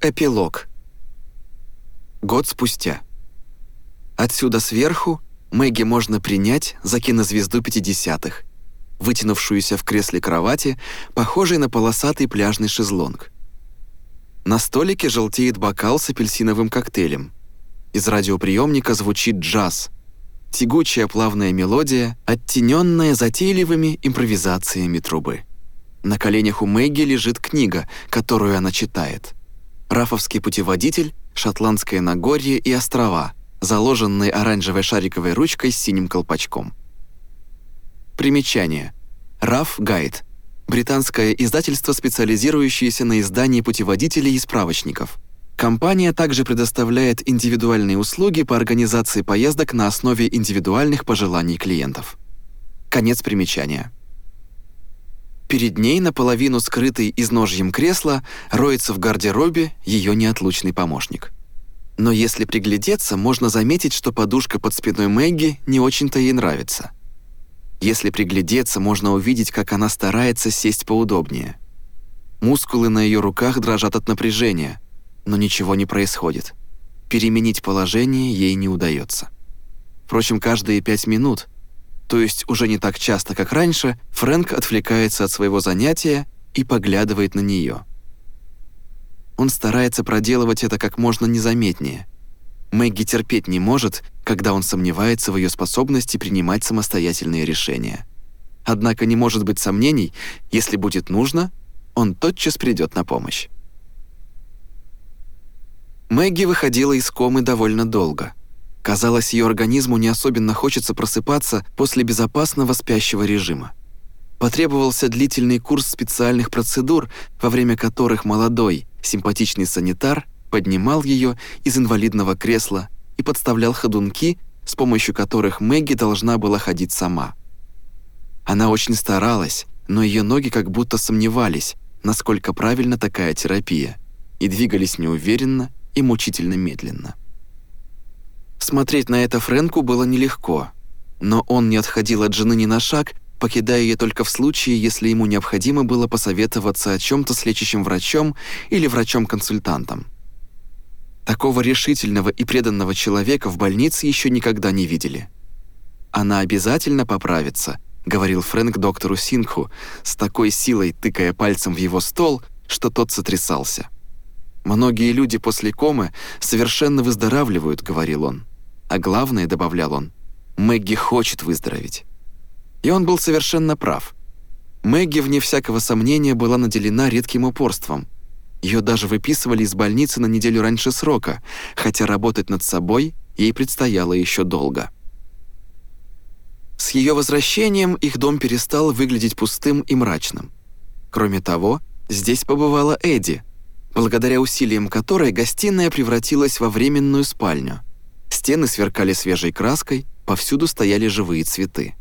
Эпилог. Год спустя. Отсюда сверху Мэгги можно принять за кинозвезду 50-х, вытянувшуюся в кресле кровати, похожей на полосатый пляжный шезлонг. На столике желтеет бокал с апельсиновым коктейлем. Из радиоприемника звучит джаз. Тягучая плавная мелодия, оттененная затейливыми импровизациями трубы. На коленях у Мэгги лежит книга, которую она читает. Рафовский путеводитель, Шотландское Нагорье и острова, заложенные оранжевой шариковой ручкой с синим колпачком. Примечание. Раф Гайд. Британское издательство, специализирующееся на издании путеводителей и справочников. Компания также предоставляет индивидуальные услуги по организации поездок на основе индивидуальных пожеланий клиентов. Конец примечания. Перед ней, наполовину скрытый изножьем кресла, роется в гардеробе ее неотлучный помощник. Но если приглядеться, можно заметить, что подушка под спиной Мэгги не очень-то ей нравится. Если приглядеться, можно увидеть, как она старается сесть поудобнее. Мускулы на ее руках дрожат от напряжения, но ничего не происходит. Переменить положение ей не удается. Впрочем, каждые пять минут – то есть уже не так часто, как раньше, Фрэнк отвлекается от своего занятия и поглядывает на нее. Он старается проделывать это как можно незаметнее. Мэгги терпеть не может, когда он сомневается в ее способности принимать самостоятельные решения. Однако не может быть сомнений, если будет нужно, он тотчас придет на помощь. Мэгги выходила из комы довольно долго. Казалось, ее организму не особенно хочется просыпаться после безопасного спящего режима. Потребовался длительный курс специальных процедур, во время которых молодой, симпатичный санитар поднимал ее из инвалидного кресла и подставлял ходунки, с помощью которых Мэгги должна была ходить сама. Она очень старалась, но ее ноги как будто сомневались, насколько правильна такая терапия, и двигались неуверенно и мучительно медленно. Смотреть на это Фрэнку было нелегко, но он не отходил от жены ни на шаг, покидая ее только в случае, если ему необходимо было посоветоваться о чем-то с лечащим врачом или врачом-консультантом. Такого решительного и преданного человека в больнице еще никогда не видели. «Она обязательно поправится», — говорил Фрэнк доктору Сингху, с такой силой тыкая пальцем в его стол, что тот сотрясался. «Многие люди после комы совершенно выздоравливают», — говорил он. «А главное», — добавлял он, — «Мэгги хочет выздороветь». И он был совершенно прав. Мэгги, вне всякого сомнения, была наделена редким упорством. Ее даже выписывали из больницы на неделю раньше срока, хотя работать над собой ей предстояло еще долго. С ее возвращением их дом перестал выглядеть пустым и мрачным. Кроме того, здесь побывала Эдди, благодаря усилиям которой гостиная превратилась во временную спальню. Стены сверкали свежей краской, повсюду стояли живые цветы.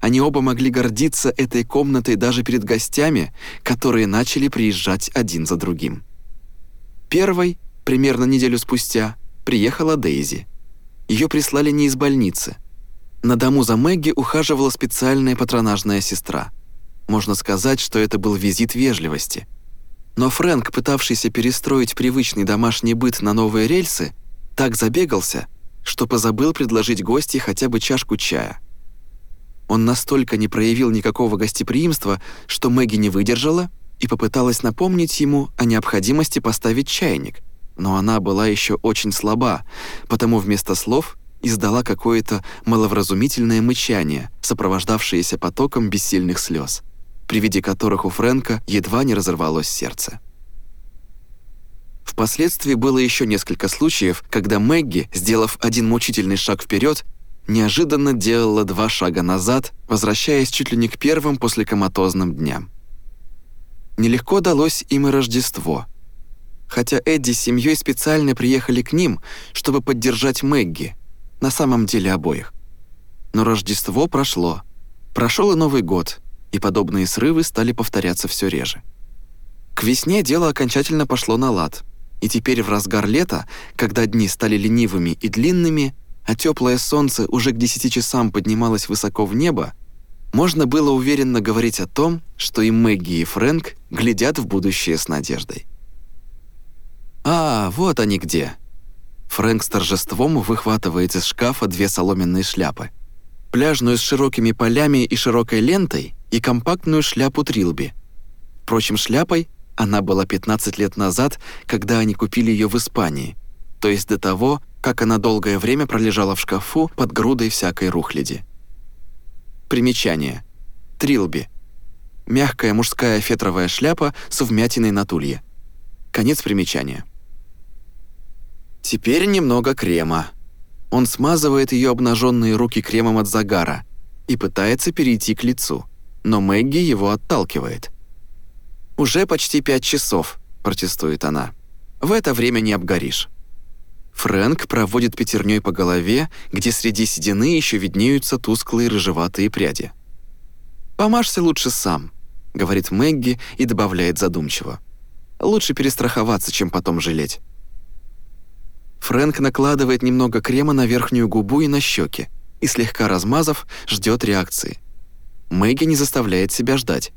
Они оба могли гордиться этой комнатой даже перед гостями, которые начали приезжать один за другим. Первой, примерно неделю спустя, приехала Дейзи. Ее прислали не из больницы. На дому за Мэгги ухаживала специальная патронажная сестра. Можно сказать, что это был визит вежливости – но Фрэнк, пытавшийся перестроить привычный домашний быт на новые рельсы, так забегался, что позабыл предложить гости хотя бы чашку чая. Он настолько не проявил никакого гостеприимства, что Мэгги не выдержала и попыталась напомнить ему о необходимости поставить чайник, но она была еще очень слаба, потому вместо слов издала какое-то маловразумительное мычание, сопровождавшееся потоком бессильных слез при виде которых у Фрэнка едва не разорвалось сердце. Впоследствии было еще несколько случаев, когда Мэгги, сделав один мучительный шаг вперед, неожиданно делала два шага назад, возвращаясь чуть ли не к первым после коматозным дням. Нелегко далось им и Рождество. Хотя Эдди с семьей специально приехали к ним, чтобы поддержать Мэгги, на самом деле обоих. Но Рождество прошло. Прошел и Новый год, и подобные срывы стали повторяться все реже. К весне дело окончательно пошло на лад, и теперь в разгар лета, когда дни стали ленивыми и длинными, а теплое солнце уже к 10 часам поднималось высоко в небо, можно было уверенно говорить о том, что и Мэгги, и Фрэнк глядят в будущее с надеждой. «А, вот они где!» Фрэнк с торжеством выхватывает из шкафа две соломенные шляпы. Пляжную с широкими полями и широкой лентой и компактную шляпу Трилби. Впрочем, шляпой она была 15 лет назад, когда они купили ее в Испании, то есть до того, как она долгое время пролежала в шкафу под грудой всякой рухляди. Примечание. Трилби. Мягкая мужская фетровая шляпа с вмятиной на тулье. Конец примечания. Теперь немного крема. Он смазывает ее обнаженные руки кремом от загара и пытается перейти к лицу, но Мэгги его отталкивает. «Уже почти пять часов», – протестует она. «В это время не обгоришь». Фрэнк проводит пятерней по голове, где среди седины еще виднеются тусклые рыжеватые пряди. «Помажься лучше сам», — говорит Мэгги и добавляет задумчиво. «Лучше перестраховаться, чем потом жалеть». Фрэнк накладывает немного крема на верхнюю губу и на щеки и, слегка размазав, ждет реакции. Мэгги не заставляет себя ждать.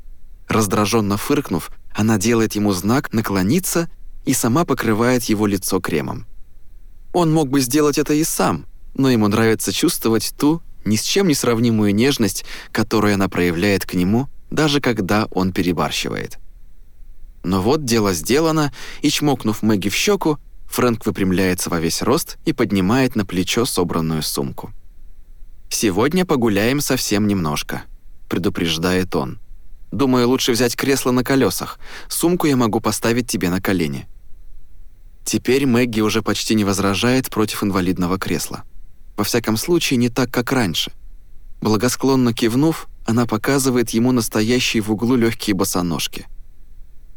Раздраженно фыркнув, она делает ему знак наклониться и сама покрывает его лицо кремом. Он мог бы сделать это и сам, но ему нравится чувствовать ту ни с чем не сравнимую нежность, которую она проявляет к нему, даже когда он перебарщивает. Но вот дело сделано, и чмокнув Мэгги в щеку, Фрэнк выпрямляется во весь рост и поднимает на плечо собранную сумку. «Сегодня погуляем совсем немножко», — предупреждает он. «Думаю, лучше взять кресло на колесах. Сумку я могу поставить тебе на колени». Теперь Мэгги уже почти не возражает против инвалидного кресла. Во всяком случае, не так, как раньше. Благосклонно кивнув, она показывает ему настоящие в углу легкие босоножки.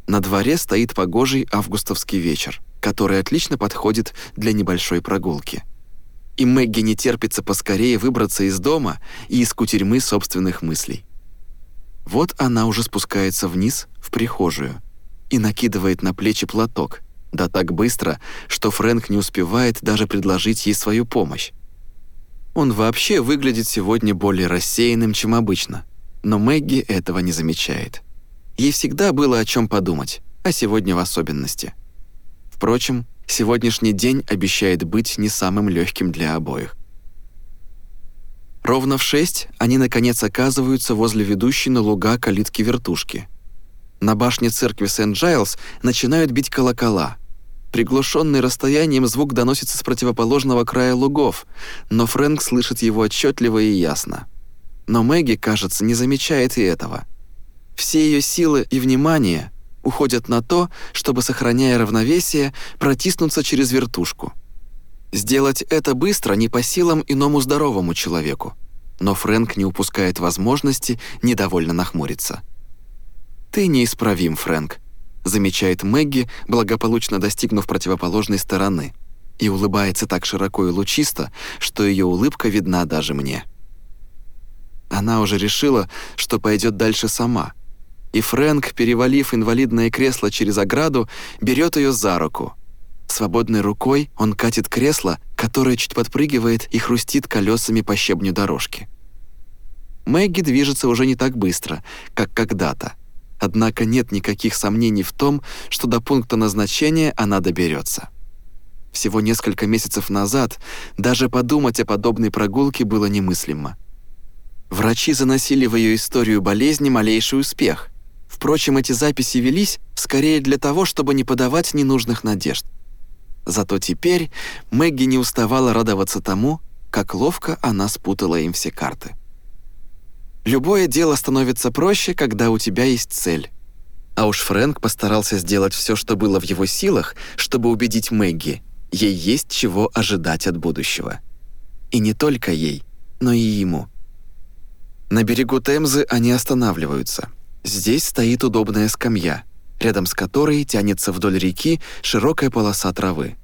На дворе стоит погожий августовский вечер, который отлично подходит для небольшой прогулки. И Мэгги не терпится поскорее выбраться из дома и из кутерьмы собственных мыслей. Вот она уже спускается вниз, в прихожую, и накидывает на плечи платок, да так быстро, что Фрэнк не успевает даже предложить ей свою помощь. Он вообще выглядит сегодня более рассеянным, чем обычно, но Мэгги этого не замечает. Ей всегда было о чем подумать, а сегодня в особенности. Впрочем, сегодняшний день обещает быть не самым легким для обоих. Ровно в шесть они, наконец, оказываются возле ведущей на луга калитки-вертушки. На башне церкви Сент-Джайлз начинают бить колокола – Приглушенный расстоянием звук доносится с противоположного края лугов, но Фрэнк слышит его отчетливо и ясно. Но Мэгги, кажется, не замечает и этого. Все ее силы и внимание уходят на то, чтобы, сохраняя равновесие, протиснуться через вертушку. Сделать это быстро не по силам иному здоровому человеку. Но Фрэнк не упускает возможности недовольно нахмуриться. «Ты неисправим, Фрэнк», замечает Мэгги, благополучно достигнув противоположной стороны, и улыбается так широко и лучисто, что ее улыбка видна даже мне. Она уже решила, что пойдет дальше сама, и Фрэнк, перевалив инвалидное кресло через ограду, берет ее за руку. Свободной рукой он катит кресло, которое чуть подпрыгивает и хрустит колесами по щебню дорожки. Мэгги движется уже не так быстро, как когда-то, Однако нет никаких сомнений в том, что до пункта назначения она доберется. Всего несколько месяцев назад даже подумать о подобной прогулке было немыслимо. Врачи заносили в ее историю болезни малейший успех. Впрочем, эти записи велись скорее для того, чтобы не подавать ненужных надежд. Зато теперь Мэгги не уставала радоваться тому, как ловко она спутала им все карты. Любое дело становится проще, когда у тебя есть цель. А уж Фрэнк постарался сделать все, что было в его силах, чтобы убедить Мэгги, ей есть чего ожидать от будущего. И не только ей, но и ему. На берегу Темзы они останавливаются. Здесь стоит удобная скамья, рядом с которой тянется вдоль реки широкая полоса травы.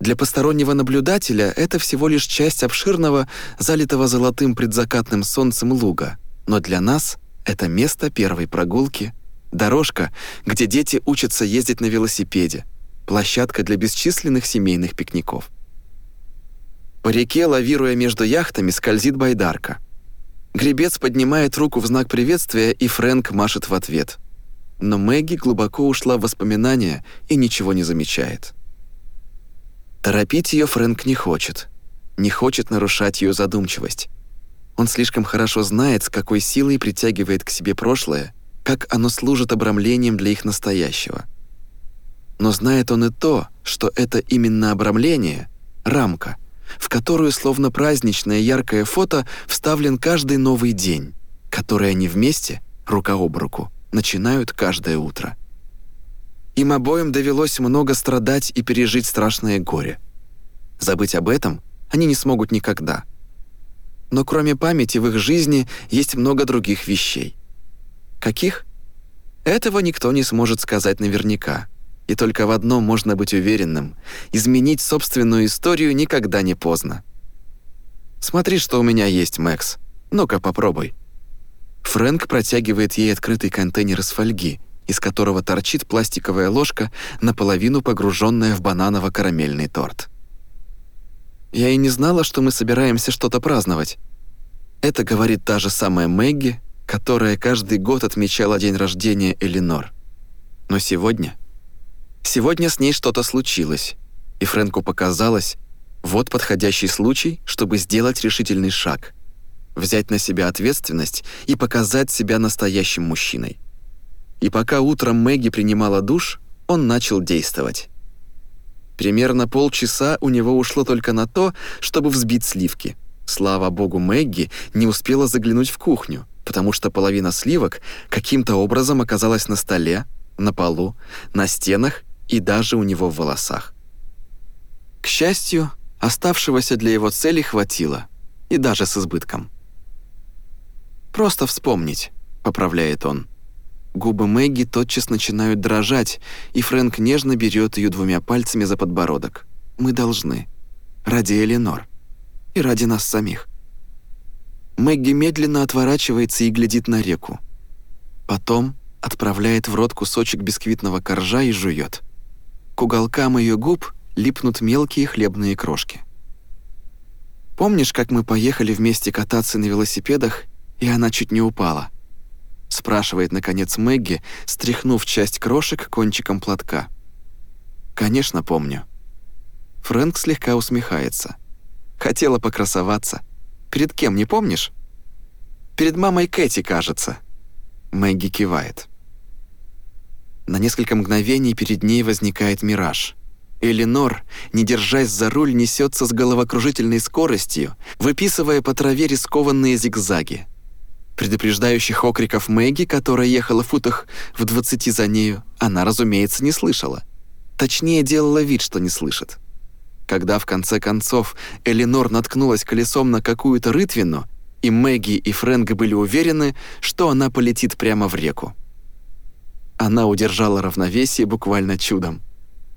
Для постороннего наблюдателя это всего лишь часть обширного, залитого золотым предзакатным солнцем луга, но для нас это место первой прогулки, дорожка, где дети учатся ездить на велосипеде, площадка для бесчисленных семейных пикников. По реке, лавируя между яхтами, скользит байдарка. Гребец поднимает руку в знак приветствия, и Фрэнк машет в ответ. Но Мэгги глубоко ушла в воспоминания и ничего не замечает. Торопить ее Фрэнк не хочет. Не хочет нарушать ее задумчивость. Он слишком хорошо знает, с какой силой притягивает к себе прошлое, как оно служит обрамлением для их настоящего. Но знает он и то, что это именно обрамление — рамка, в которую, словно праздничное яркое фото, вставлен каждый новый день, который они вместе, рука об руку, начинают каждое утро. Им обоим довелось много страдать и пережить страшное горе. Забыть об этом они не смогут никогда. Но кроме памяти в их жизни есть много других вещей. Каких? Этого никто не сможет сказать наверняка. И только в одном можно быть уверенным — изменить собственную историю никогда не поздно. «Смотри, что у меня есть, Мэкс. Ну-ка, попробуй». Фрэнк протягивает ей открытый контейнер из фольги, из которого торчит пластиковая ложка, наполовину погруженная в бананово-карамельный торт. «Я и не знала, что мы собираемся что-то праздновать». Это говорит та же самая Мэгги, которая каждый год отмечала день рождения Элинор. Но сегодня Сегодня с ней что-то случилось, и Фрэнку показалось, вот подходящий случай, чтобы сделать решительный шаг, взять на себя ответственность и показать себя настоящим мужчиной. И пока утром Мэгги принимала душ, он начал действовать. Примерно полчаса у него ушло только на то, чтобы взбить сливки. Слава богу, Мэгги не успела заглянуть в кухню, потому что половина сливок каким-то образом оказалась на столе, на полу, на стенах и даже у него в волосах. К счастью, оставшегося для его цели хватило, и даже с избытком. «Просто вспомнить», — поправляет он. Губы Мэгги тотчас начинают дрожать, и Фрэнк нежно берет ее двумя пальцами за подбородок. «Мы должны. Ради Эленор. И ради нас самих». Мэгги медленно отворачивается и глядит на реку. Потом отправляет в рот кусочек бисквитного коржа и жует. К уголкам ее губ липнут мелкие хлебные крошки. «Помнишь, как мы поехали вместе кататься на велосипедах, и она чуть не упала?» спрашивает, наконец, Мэгги, стряхнув часть крошек кончиком платка. «Конечно, помню». Фрэнк слегка усмехается. «Хотела покрасоваться. Перед кем, не помнишь?» «Перед мамой Кэти, кажется». Мэгги кивает. На несколько мгновений перед ней возникает мираж. Эленор, не держась за руль, несется с головокружительной скоростью, выписывая по траве рискованные зигзаги. Предупреждающих окриков Мэгги, которая ехала в футах в двадцати за нею, она, разумеется, не слышала. Точнее, делала вид, что не слышит. Когда в конце концов Эленор наткнулась колесом на какую-то рытвину, и Мэгги и Фрэнк были уверены, что она полетит прямо в реку. Она удержала равновесие буквально чудом.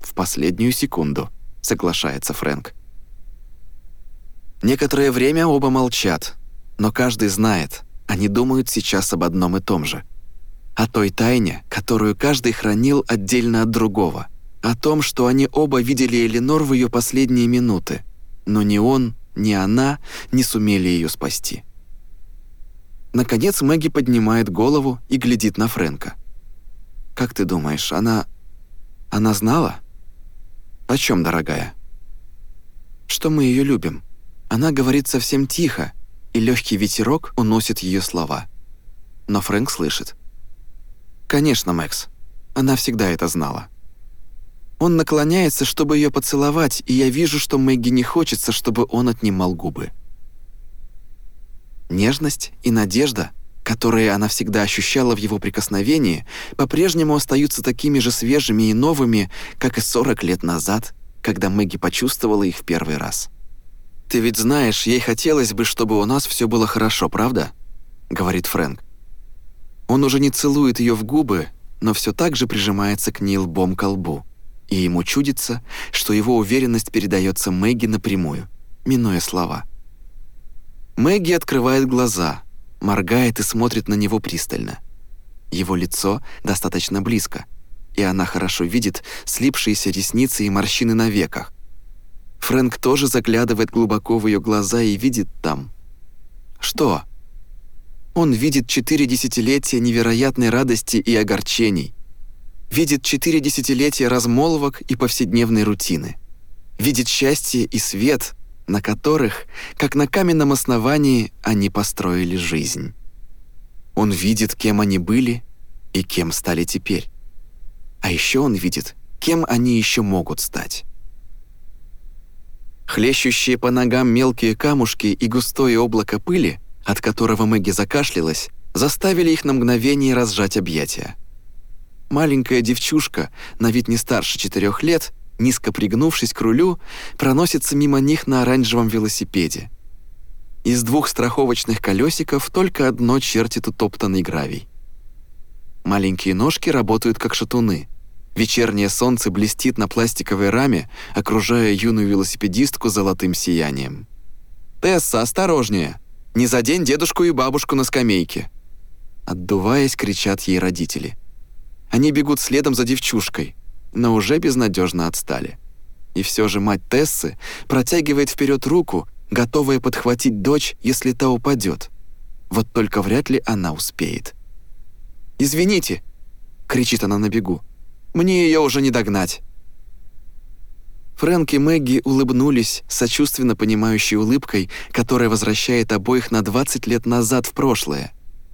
В последнюю секунду, соглашается Фрэнк. Некоторое время оба молчат, но каждый знает, они думают сейчас об одном и том же. О той тайне, которую каждый хранил отдельно от другого. О том, что они оба видели Эленор в ее последние минуты, но ни он, ни она не сумели ее спасти. Наконец Мэгги поднимает голову и глядит на Фрэнка. Как ты думаешь, она... Она знала? О чем, дорогая? Что мы ее любим. Она говорит совсем тихо, и легкий ветерок уносит ее слова. Но Фрэнк слышит. Конечно, Мэкс. Она всегда это знала. Он наклоняется, чтобы ее поцеловать, и я вижу, что Мэгги не хочется, чтобы он отнимал губы. Нежность и надежда — которые она всегда ощущала в его прикосновении, по-прежнему остаются такими же свежими и новыми, как и 40 лет назад, когда Мэгги почувствовала их в первый раз. «Ты ведь знаешь, ей хотелось бы, чтобы у нас все было хорошо, правда?» — говорит Фрэнк. Он уже не целует ее в губы, но все так же прижимается к ней лбом к лбу, и ему чудится, что его уверенность передается Мэгги напрямую, минуя слова. Мэгги открывает глаза — моргает и смотрит на него пристально. Его лицо достаточно близко, и она хорошо видит слипшиеся ресницы и морщины на веках. Фрэнк тоже заглядывает глубоко в ее глаза и видит там. Что? Он видит четыре десятилетия невероятной радости и огорчений. Видит четыре десятилетия размолвок и повседневной рутины. видит счастье и свет, на которых, как на каменном основании, они построили жизнь. Он видит, кем они были и кем стали теперь. А еще он видит, кем они еще могут стать. Хлещущие по ногам мелкие камушки и густое облако пыли, от которого Мэгги закашлялась, заставили их на мгновение разжать объятия. Маленькая девчушка, на вид не старше четырех лет, низко пригнувшись к рулю, проносится мимо них на оранжевом велосипеде. Из двух страховочных колесиков только одно чертит утоптанный гравий. Маленькие ножки работают как шатуны. Вечернее солнце блестит на пластиковой раме, окружая юную велосипедистку золотым сиянием. «Тесса, осторожнее! Не задень дедушку и бабушку на скамейке!» Отдуваясь, кричат ей родители. Они бегут следом за девчушкой, но уже безнадежно отстали. И все же мать Тессы протягивает вперед руку, готовая подхватить дочь, если та упадет. Вот только вряд ли она успеет. «Извините!» — кричит она на бегу. «Мне ее уже не догнать!» Фрэнк и Мэгги улыбнулись сочувственно понимающей улыбкой, которая возвращает обоих на 20 лет назад в прошлое,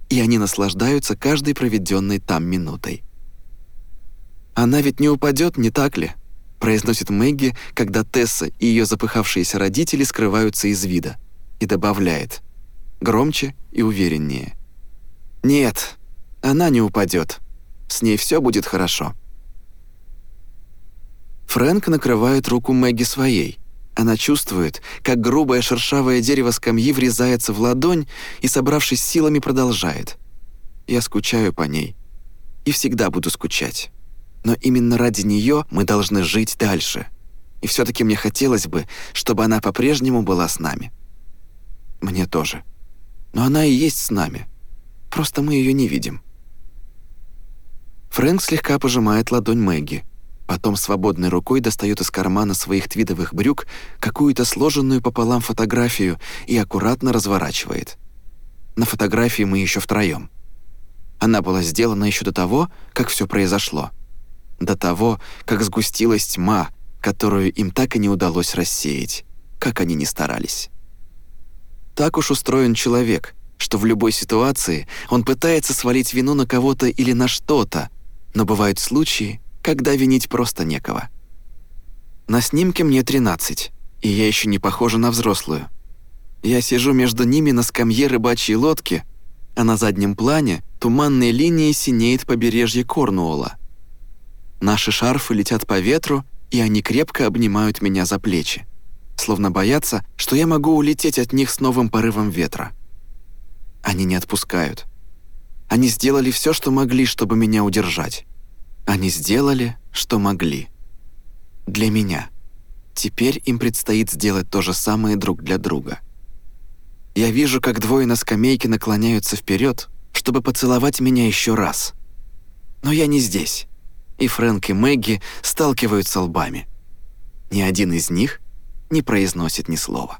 и они наслаждаются каждой проведенной там минутой. «Она ведь не упадет, не так ли?» произносит Мэгги, когда Тесса и ее запыхавшиеся родители скрываются из вида, и добавляет громче и увереннее. «Нет, она не упадет. С ней все будет хорошо». Фрэнк накрывает руку Мэгги своей. Она чувствует, как грубое шершавое дерево скамьи врезается в ладонь и, собравшись силами, продолжает. «Я скучаю по ней. И всегда буду скучать. Но именно ради нее мы должны жить дальше. И все таки мне хотелось бы, чтобы она по-прежнему была с нами». «Мне тоже. Но она и есть с нами. Просто мы ее не видим». Фрэнк слегка пожимает ладонь Мэгги, потом свободной рукой достает из кармана своих твидовых брюк какую-то сложенную пополам фотографию и аккуратно разворачивает. На фотографии мы еще втроем. Она была сделана еще до того, как все произошло. До того, как сгустилась тьма, которую им так и не удалось рассеять, как они ни старались. Так уж устроен человек, что в любой ситуации он пытается свалить вину на кого-то или на что-то, но бывают случаи, когда винить просто некого. На снимке мне 13, и я еще не похожа на взрослую. Я сижу между ними на скамье рыбачьей лодки, а на заднем плане туманной линией синеет побережье Корнуолла. Наши шарфы летят по ветру, и они крепко обнимают меня за плечи, словно боятся, что я могу улететь от них с новым порывом ветра. Они не отпускают. Они сделали все, что могли, чтобы меня удержать. Они сделали, что могли. Для меня. Теперь им предстоит сделать то же самое друг для друга. Я вижу, как двое на скамейке наклоняются вперед, чтобы поцеловать меня еще раз. Но я не здесь, и Фрэнк и Мэгги сталкиваются лбами. Ни один из них не произносит ни слова.